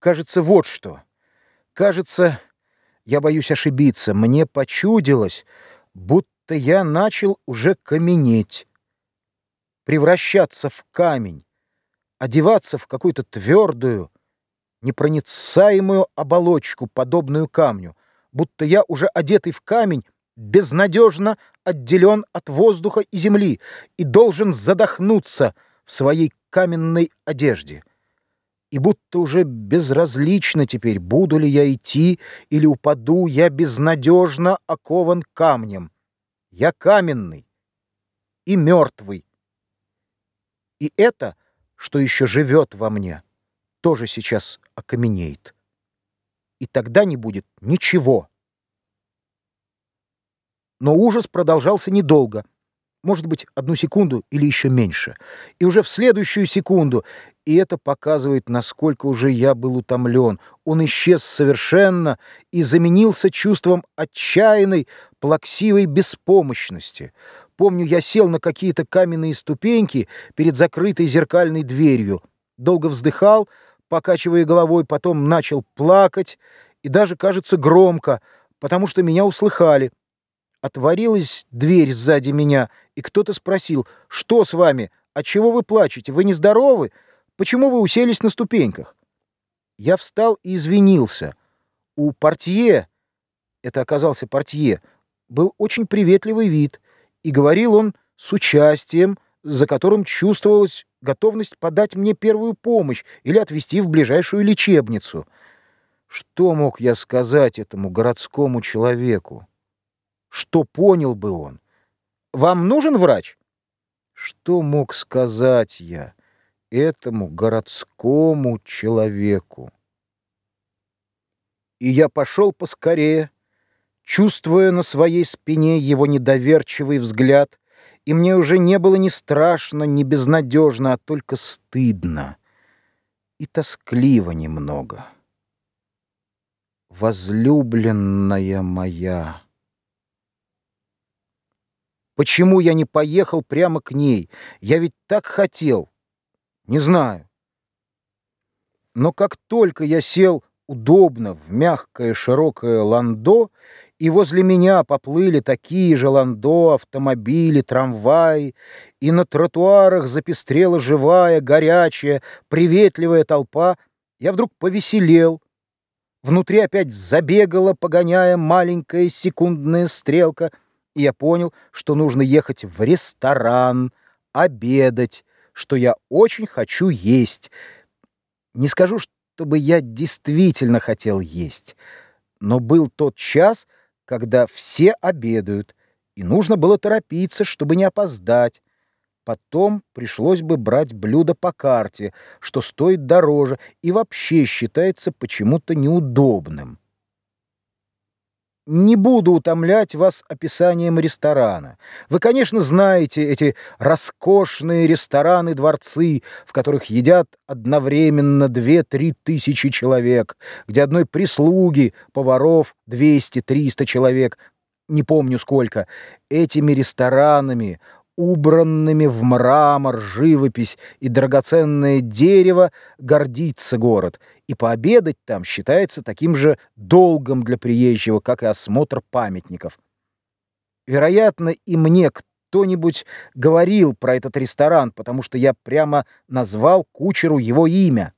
Кажется, вот что. Кажется, я боюсь ошибиться, мне почудилось, будто я начал уже каменеть, превращаться в камень, одеваться в какую-то твердую, непроницаемую оболочку, подобную камню, будто я уже одетый в камень, безнадежно отделен от воздуха и земли и должен задохнуться в своей каменной одежде. И будто уже безразлично теперь, буду ли я идти или упаду, я безнадежно окован камнем. Я каменный и мертвый. И это, что еще живет во мне, тоже сейчас окаменеет. И тогда не будет ничего. Но ужас продолжался недолго. Может быть, одну секунду или еще меньше. И уже в следующую секунду, и это показывает, насколько уже я был утомлен, он исчез совершенно и заменился чувством отчаянной, плаксивой беспомощности. Помню, я сел на какие-то каменные ступеньки перед закрытой зеркальной дверью, долго вздыхал, покачивая головой, потом начал плакать, и даже, кажется, громко, потому что меня услыхали. Отворилась дверь сзади меня, и кто-то спросил, «Что с вами? Отчего вы плачете? Вы нездоровы? Почему вы уселись на ступеньках?» Я встал и извинился. У портье, это оказался портье, был очень приветливый вид, и говорил он с участием, за которым чувствовалась готовность подать мне первую помощь или отвезти в ближайшую лечебницу. Что мог я сказать этому городскому человеку? Что понял бы он? Вам нужен врач? Что мог сказать я этому городскому человеку? И я пошел поскорее, чувствуя на своей спине его недоверчивый взгляд, и мне уже не было ни страшно, ни безнадежно, а только стыдно и тоскливо немного. Возлюбленная моя... Почему я не поехал прямо к ней? Я ведь так хотел. Не знаю. Но как только я сел удобно в мягкое широкое ландо, и возле меня поплыли такие же ландо, автомобили, трамваи, и на тротуарах запестрела живая, горячая, приветливая толпа, я вдруг повеселел. Внутри опять забегала, погоняя маленькая секундная стрелка — и я понял, что нужно ехать в ресторан, обедать, что я очень хочу есть. Не скажу, чтобы я действительно хотел есть, но был тот час, когда все обедают, и нужно было торопиться, чтобы не опоздать. Потом пришлось бы брать блюдо по карте, что стоит дороже и вообще считается почему-то неудобным. Не буду утомлять вас описанием ресторана. Вы, конечно, знаете эти роскошные рестораны-дворцы, в которых едят одновременно две-три тысячи человек, где одной прислуги, поваров двести-триста человек, не помню сколько. Этими ресторанами убранными в мрамор, живопись и драгоценное дерево, гордится город, и пообедать там считается таким же долгом для приезжего, как и осмотр памятников. Вероятно, и мне кто-нибудь говорил про этот ресторан, потому что я прямо назвал кучеру его имя.